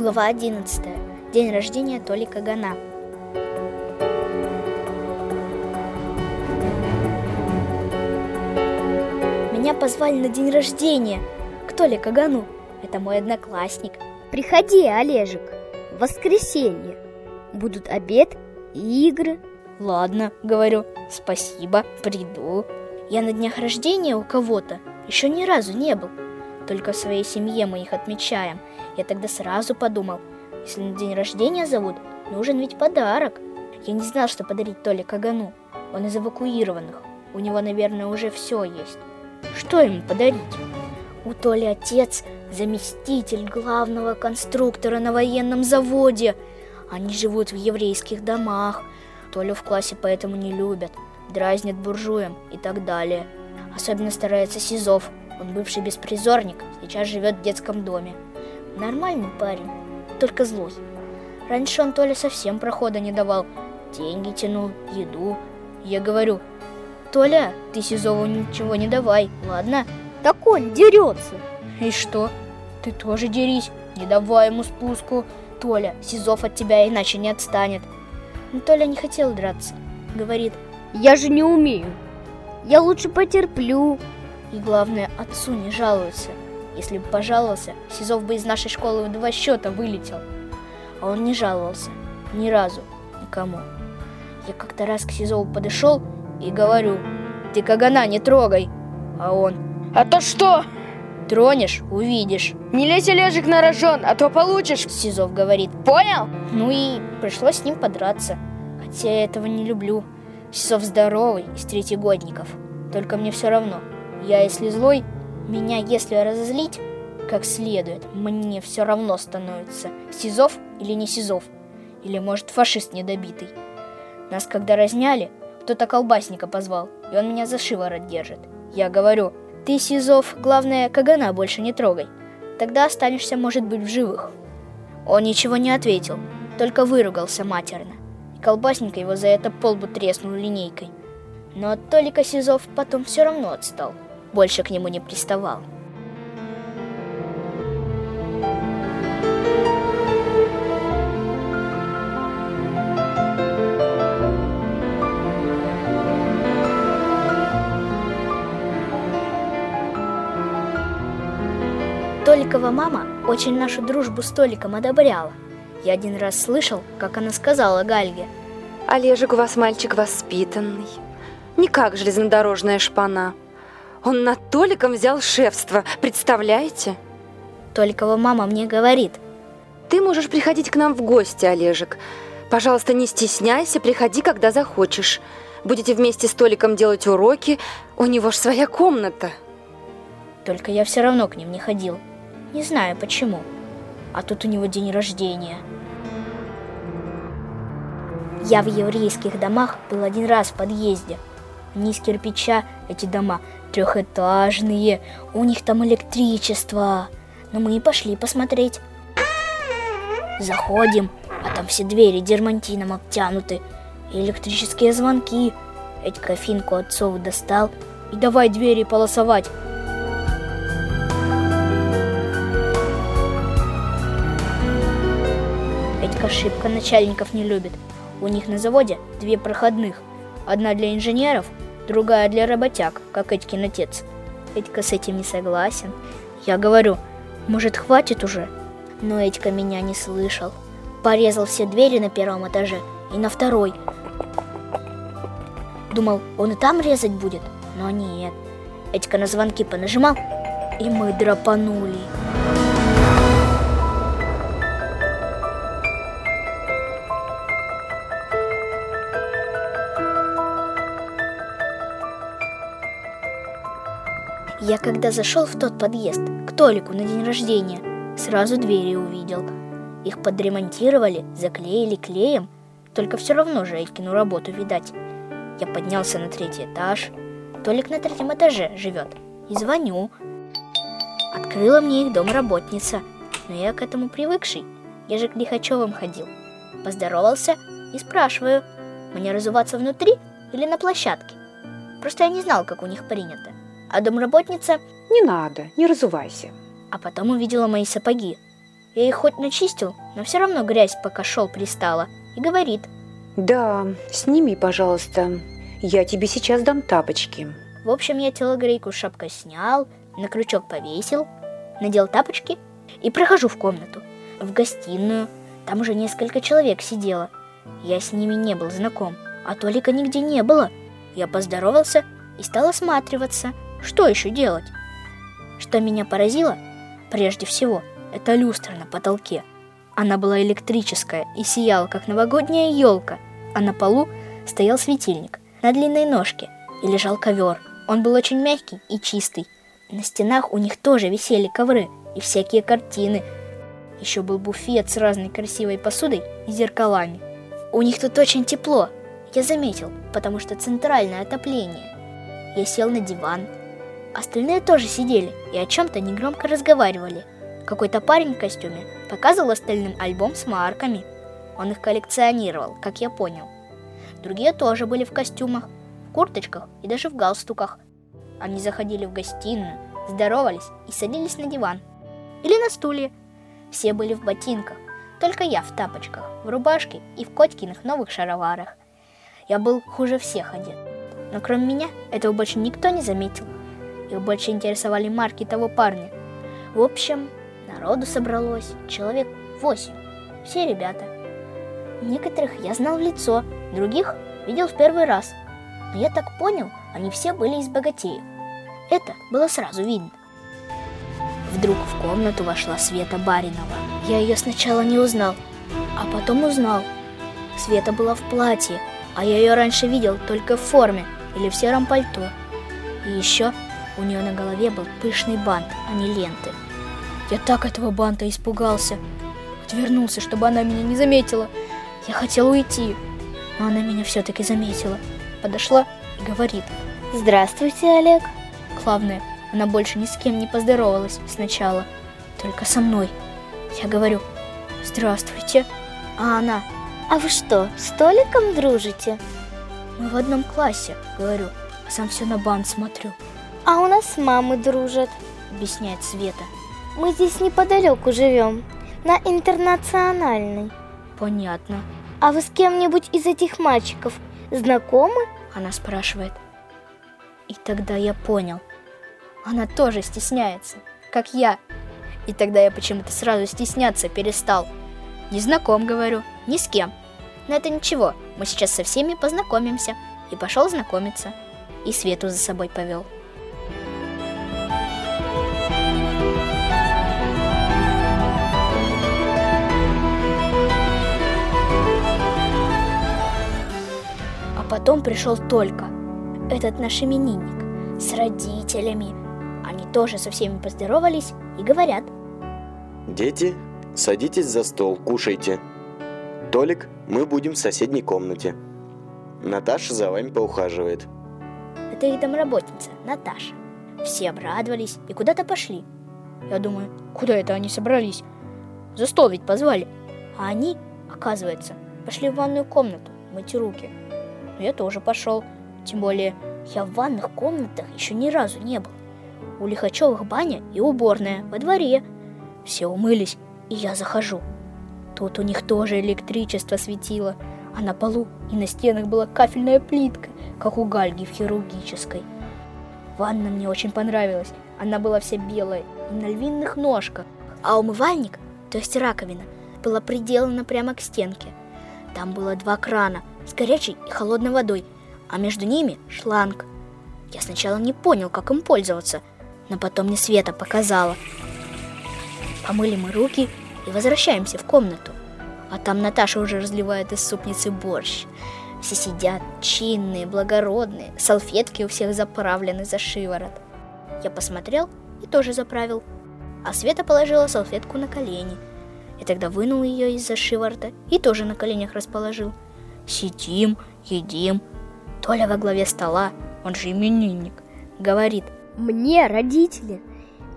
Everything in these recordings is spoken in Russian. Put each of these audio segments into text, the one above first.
Глава 11. День рождения Толи Кагана. Меня позвали на день рождения к Толе Кагану. Это мой одноклассник. Приходи, Олежек, в воскресенье. Будут обед и игры. Ладно, говорю, спасибо, приду. Я на днях рождения у кого-то еще ни разу не был. Только в своей семье мы их отмечаем. Я тогда сразу подумал, если на день рождения зовут, нужен ведь подарок. Я не знал, что подарить Толе Кагану. Он из эвакуированных. У него, наверное, уже все есть. Что ему подарить? У Толи отец заместитель главного конструктора на военном заводе. Они живут в еврейских домах. Толю в классе поэтому не любят, дразнят буржуем и так далее. Особенно старается Сизов. Он бывший беспризорник, сейчас живет в детском доме. Нормальный парень, только злой. Раньше он то ли совсем прохода не давал, деньги тянул, еду. Я говорю, Толя, ты Сизову ничего не давай, ладно? Так он дерется. И что? Ты тоже дерись, не давай ему спуску. Толя, Сизов от тебя иначе не отстанет. Но Толя не хотел драться. Говорит, я же не умею. Я лучше потерплю. И главное, отцу не жалуется. Если бы пожаловался, Сизов бы из нашей школы в два счета вылетел. А он не жаловался. Ни разу. Никому. Я как-то раз к Сизову подошел и говорю, ты Кагана не трогай. А он, а то что? Тронешь, увидишь. Не лезь, Олежек, на рожон, а то получишь. Сизов говорит. Понял? Ну и пришлось с ним подраться. Хотя я этого не люблю. Сизов здоровый, из третьегодников. Только мне все равно. Я, если злой, меня, если разозлить, как следует, мне все равно становится, Сизов или не Сизов. Или, может, фашист недобитый. Нас когда разняли, кто-то колбасника позвал, и он меня за шиворот держит. Я говорю, ты, Сизов, главное, Кагана больше не трогай. Тогда останешься, может быть, в живых. Он ничего не ответил, только выругался матерно. И колбасник его за это полбу треснул линейкой. Но Толика Сизов потом все равно отстал, больше к нему не приставал. Толикова мама очень нашу дружбу с Толиком одобряла. Я один раз слышал, как она сказала Гальге. Олежек у вас мальчик воспитанный, не как железнодорожная шпана. Он над Толиком взял шефство, представляете? Толикова мама мне говорит. Ты можешь приходить к нам в гости, Олежек. Пожалуйста, не стесняйся, приходи, когда захочешь. Будете вместе с Толиком делать уроки, у него ж своя комната. Только я все равно к ним не ходил. Не знаю почему. А тут у него день рождения. Я в еврейских домах был один раз в подъезде. Они из кирпича, эти дома, трехэтажные. У них там электричество. Но мы и пошли посмотреть. Заходим, а там все двери дермантином обтянуты. И электрические звонки. Эти кофинку отцову достал и давай двери полосовать. Этька ошибка начальников не любит. У них на заводе две проходных. Одна для инженеров, другая для работяг, как Этькин отец. Этька с этим не согласен. Я говорю, может хватит уже? Но Этька меня не слышал. Порезал все двери на первом этаже и на второй. Думал, он и там резать будет, но нет. Этька на звонки понажимал, и мы драпанули. Я когда зашел в тот подъезд, к Толику на день рождения, сразу двери увидел. Их подремонтировали, заклеили клеем, только все равно же Элькину работу видать. Я поднялся на третий этаж. Толик на третьем этаже живет. И звоню. Открыла мне их домработница. Но я к этому привыкший. Я же к Лихачевым ходил. Поздоровался и спрашиваю, мне разуваться внутри или на площадке? Просто я не знал, как у них принято. А домработница Не надо, не разувайся. А потом увидела мои сапоги. Я их хоть начистил, но все равно грязь, пока шел, пристала. И говорит. Да, сними, пожалуйста. Я тебе сейчас дам тапочки. В общем, я телогрейку шапкой снял, на крючок повесил, надел тапочки и прохожу в комнату, в гостиную. Там уже несколько человек сидело. Я с ними не был знаком, а Толика нигде не было. Я поздоровался и стал осматриваться, что еще делать. Что меня поразило, прежде всего, это люстра на потолке. Она была электрическая и сияла, как новогодняя елка, а на полу стоял светильник на длинной ножке и лежал ковер. Он был очень мягкий и чистый. На стенах у них тоже висели ковры и всякие картины. Еще был буфет с разной красивой посудой и зеркалами. У них тут очень тепло, я заметил, потому что центральное отопление. Я сел на диван. Остальные тоже сидели и о чем-то негромко разговаривали. Какой-то парень в костюме показывал остальным альбом с марками. Он их коллекционировал, как я понял. Другие тоже были в костюмах, в курточках и даже в галстуках. Они заходили в гостиную, здоровались и садились на диван. Или на стулья. Все были в ботинках, только я в тапочках, в рубашке и в Котькиных новых шароварах. Я был хуже всех одет. Но кроме меня этого больше никто не заметил. Их больше интересовали марки того парня. В общем, народу собралось человек восемь. Все ребята. Некоторых я знал в лицо, других видел в первый раз. Но я так понял, они все были из богатеев. Это было сразу видно. Вдруг в комнату вошла Света Баринова. Я ее сначала не узнал, а потом узнал. Света была в платье, а я ее раньше видел только в форме или в сером пальто. И еще у нее на голове был пышный бант, а не ленты. Я так этого банта испугался. Отвернулся, чтобы она меня не заметила. Я хотел уйти, но она меня все-таки заметила. Подошла и говорит. Здравствуйте, Олег. Главное, она больше ни с кем не поздоровалась сначала, только со мной. Я говорю, здравствуйте, а она, а вы что, с Толиком дружите? Мы в одном классе, говорю, а сам все на банк смотрю. А у нас мамы дружат, объясняет Света. Мы здесь неподалеку живем, на интернациональной. Понятно. А вы с кем-нибудь из этих мальчиков знакомы? Она спрашивает. И тогда я понял. Она тоже стесняется, как я. И тогда я почему-то сразу стесняться перестал. Не знаком, говорю, ни с кем. Но это ничего, мы сейчас со всеми познакомимся. И пошел знакомиться. И Свету за собой повел. Потом пришел только этот наш именинник с родителями. Они тоже со всеми поздоровались и говорят. Дети, садитесь за стол, кушайте. Толик, мы будем в соседней комнате. Наташа за вами поухаживает. Это их домработница, Наташа. Все обрадовались и куда-то пошли. Я думаю, куда это они собрались? За стол ведь позвали. А они, оказывается, пошли в ванную комнату мыть руки. Но я тоже пошел. Тем более, я в ванных комнатах еще ни разу не был. У Лихачевых баня и уборная во дворе. Все умылись, и я захожу. Тут у них тоже электричество светило, а на полу и на стенах была кафельная плитка, как у Гальги в хирургической. Ванна мне очень понравилась. Она была вся белая и на львиных ножках, а умывальник, то есть раковина, была приделана прямо к стенке. Там было два крана с горячей и холодной водой, а между ними шланг. Я сначала не понял, как им пользоваться, но потом мне Света показала. Помыли мы руки и возвращаемся в комнату. А там Наташа уже разливает из супницы борщ. Все сидят, чинные, благородные, салфетки у всех заправлены за шиворот. Я посмотрел и тоже заправил. А Света положила салфетку на колени. И тогда вынул ее из-за шиворота и тоже на коленях расположил. Сидим, едим. Толя во главе стола, он же именинник, говорит. Мне родители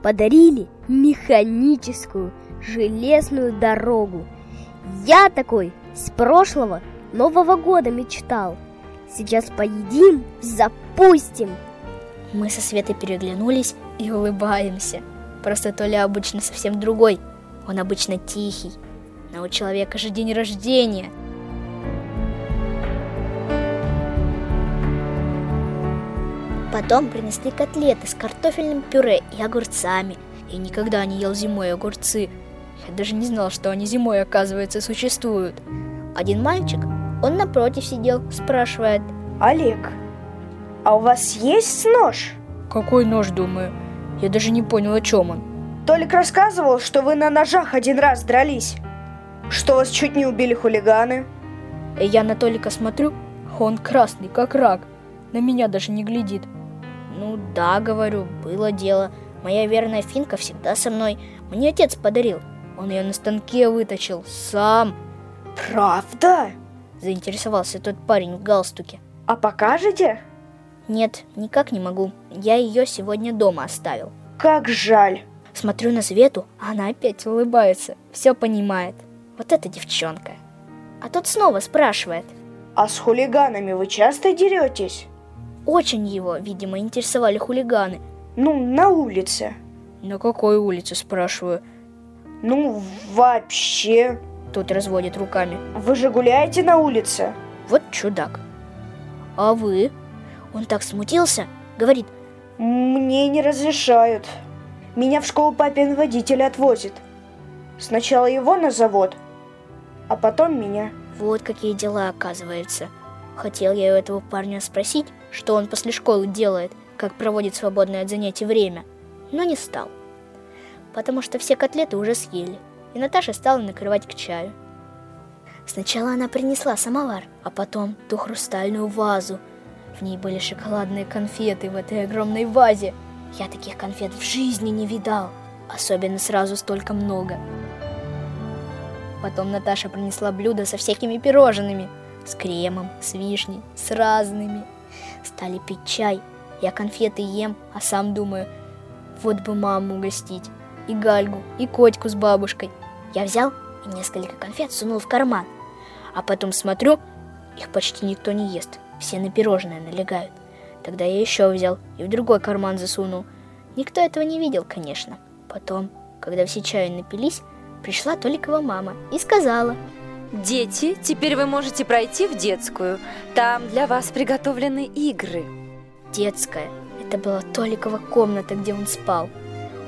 подарили механическую железную дорогу. Я такой с прошлого Нового года мечтал. Сейчас поедим, запустим. Мы со Светой переглянулись и улыбаемся. Просто Толя обычно совсем другой, Он обычно тихий, но у человека же день рождения. Потом принесли котлеты с картофельным пюре и огурцами. Я никогда не ел зимой огурцы. Я даже не знал, что они зимой, оказывается, существуют. Один мальчик, он напротив сидел, спрашивает. Олег, а у вас есть нож? Какой нож, думаю? Я даже не понял, о чем он. Толик рассказывал, что вы на ножах один раз дрались. Что вас чуть не убили хулиганы. И я на Толика смотрю, он красный, как рак. На меня даже не глядит. Ну да, говорю, было дело. Моя верная финка всегда со мной. Мне отец подарил. Он ее на станке выточил. Сам. Правда? Заинтересовался тот парень в галстуке. А покажете? Нет, никак не могу. Я ее сегодня дома оставил. Как жаль. Смотрю на Свету, а она опять улыбается. Все понимает. Вот эта девчонка. А тот снова спрашивает. А с хулиганами вы часто деретесь? Очень его, видимо, интересовали хулиганы. Ну, на улице. На какой улице, спрашиваю. Ну, вообще. Тут разводит руками. Вы же гуляете на улице? Вот чудак. А вы? Он так смутился, говорит. Мне не разрешают. Меня в школу папин водитель отвозит. Сначала его на завод, а потом меня. Вот какие дела, оказывается. Хотел я у этого парня спросить, что он после школы делает, как проводит свободное от занятий время, но не стал. Потому что все котлеты уже съели, и Наташа стала накрывать к чаю. Сначала она принесла самовар, а потом ту хрустальную вазу. В ней были шоколадные конфеты в этой огромной вазе. Я таких конфет в жизни не видал, особенно сразу столько много. Потом Наташа принесла блюдо со всякими пирожными, с кремом, с вишней, с разными. Стали пить чай. Я конфеты ем, а сам думаю, вот бы маму угостить, и Гальгу, и Котьку с бабушкой. Я взял и несколько конфет сунул в карман. А потом смотрю, их почти никто не ест, все на пирожное налегают. Тогда я еще взял и в другой карман засунул. Никто этого не видел, конечно. Потом, когда все чаю напились, пришла Толикова мама и сказала. Дети, теперь вы можете пройти в детскую. Там для вас приготовлены игры. Детская. Это была Толикова комната, где он спал.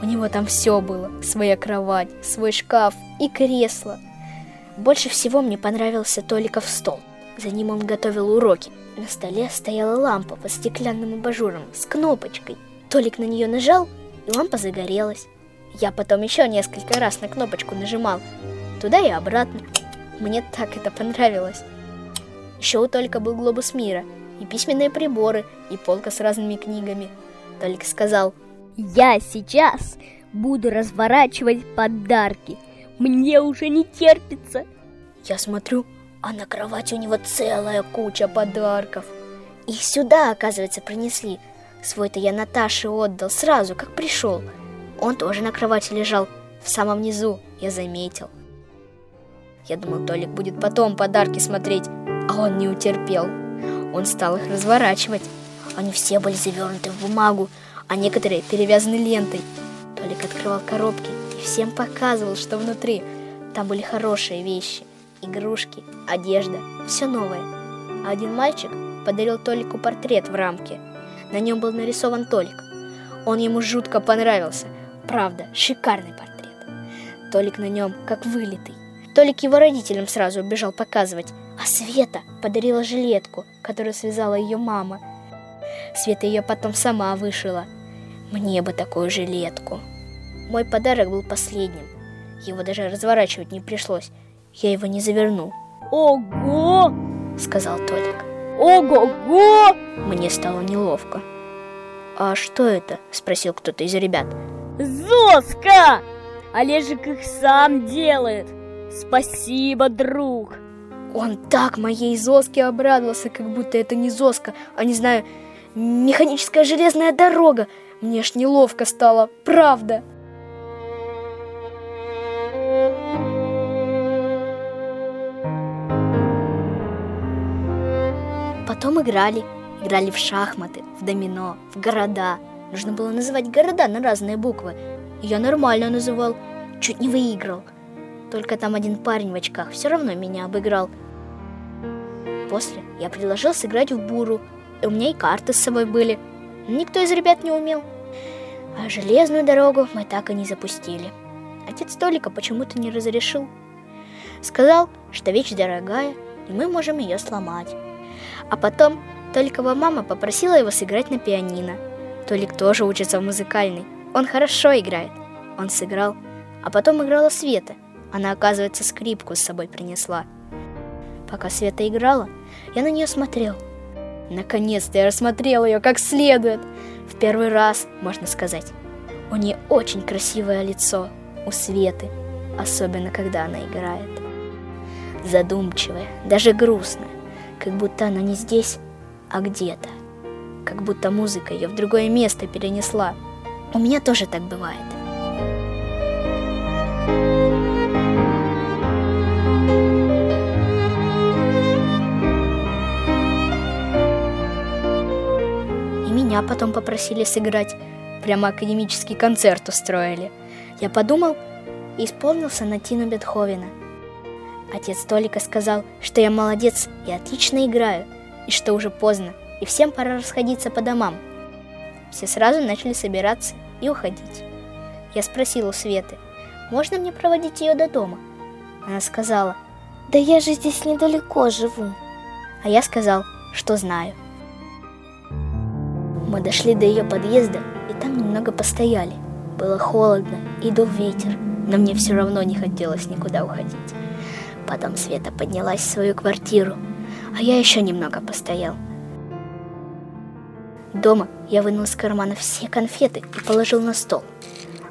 У него там все было. Своя кровать, свой шкаф и кресло. Больше всего мне понравился Толиков стол. За ним он готовил уроки. На столе стояла лампа под стеклянным абажуром с кнопочкой. Толик на нее нажал, и лампа загорелась. Я потом еще несколько раз на кнопочку нажимал. Туда и обратно. Мне так это понравилось. Еще у Толика был глобус мира, и письменные приборы, и полка с разными книгами. Толик сказал, «Я сейчас буду разворачивать подарки. Мне уже не терпится». Я смотрю, а на кровати у него целая куча подарков. Их сюда, оказывается, принесли. Свой-то я Наташе отдал сразу, как пришел. Он тоже на кровати лежал, в самом низу, я заметил. Я думал, Толик будет потом подарки смотреть, а он не утерпел. Он стал их разворачивать. Они все были завернуты в бумагу, а некоторые перевязаны лентой. Толик открывал коробки и всем показывал, что внутри. Там были хорошие вещи, игрушки, одежда, все новое. А один мальчик подарил Толику портрет в рамке. На нем был нарисован Толик. Он ему жутко понравился. Правда, шикарный портрет. Толик на нем как вылитый. Толик его родителям сразу убежал показывать, а Света подарила жилетку, которую связала ее мама. Света ее потом сама вышила. Мне бы такую жилетку. Мой подарок был последним. Его даже разворачивать не пришлось. Я его не завернул. Ого! Сказал Толик. Ого-го! Мне стало неловко. «А что это?» – спросил кто-то из ребят. Зоска! Олежек их сам делает. Спасибо, друг. Он так моей Зоске обрадовался, как будто это не Зоска, а, не знаю, механическая железная дорога. Мне ж неловко стало, правда. Потом играли. Играли в шахматы, в домино, в города. Нужно было называть города на разные буквы. Я нормально называл. чуть не выиграл. Только там один парень в очках все равно меня обыграл. После я предложил сыграть в буру, и у меня и карты с собой были. Никто из ребят не умел. А железную дорогу мы так и не запустили. Отец Толика почему-то не разрешил. Сказал, что вещь дорогая, и мы можем ее сломать. А потом Толикова мама попросила его сыграть на пианино. Толик тоже учится в музыкальной. Он хорошо играет. Он сыграл. А потом играла Света. Она, оказывается, скрипку с собой принесла. Пока Света играла, я на нее смотрел. Наконец-то я рассмотрел ее как следует. В первый раз, можно сказать. У нее очень красивое лицо, у Светы, особенно когда она играет. Задумчивая, даже грустная, как будто она не здесь, а где-то. Как будто музыка ее в другое место перенесла. У меня тоже так бывает. Меня потом попросили сыграть. Прямо академический концерт устроили. Я подумал и исполнился на Тину Бетховена. Отец Толика сказал, что я молодец и отлично играю, и что уже поздно, и всем пора расходиться по домам. Все сразу начали собираться и уходить. Я спросил у Светы, можно мне проводить ее до дома? Она сказала, Да я же здесь недалеко живу. а я сказал, что знаю. Мы дошли до ее подъезда и там немного постояли. Было холодно и дул ветер, но мне все равно не хотелось никуда уходить. Потом Света поднялась в свою квартиру, а я еще немного постоял. Дома я вынул из кармана все конфеты и положил на стол.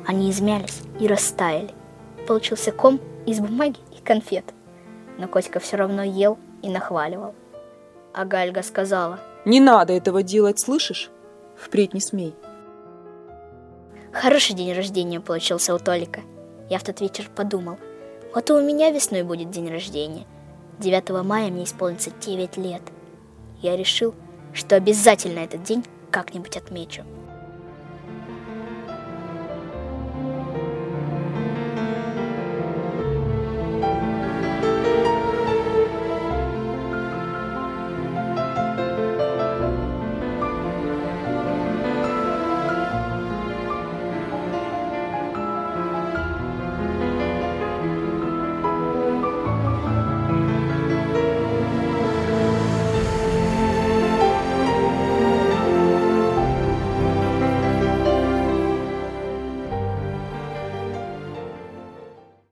Они измялись и растаяли. Получился ком из бумаги и конфет. Но Котика все равно ел и нахваливал. А Гальга сказала, Не надо этого делать, слышишь? Впредь не смей. Хороший день рождения получился у Толика. Я в тот вечер подумал, вот и у меня весной будет день рождения. 9 мая мне исполнится 9 лет. Я решил, что обязательно этот день как-нибудь отмечу.